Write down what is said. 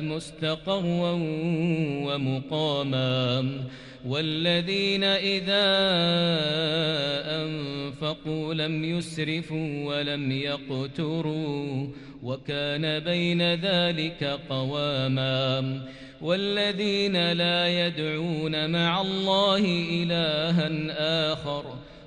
مستقرا ومقاما والذين إذا أنفقوا لم يسرفوا ولم يقتروا وكان بين ذلك قواما والذين لا يدعون مع الله إلها آخر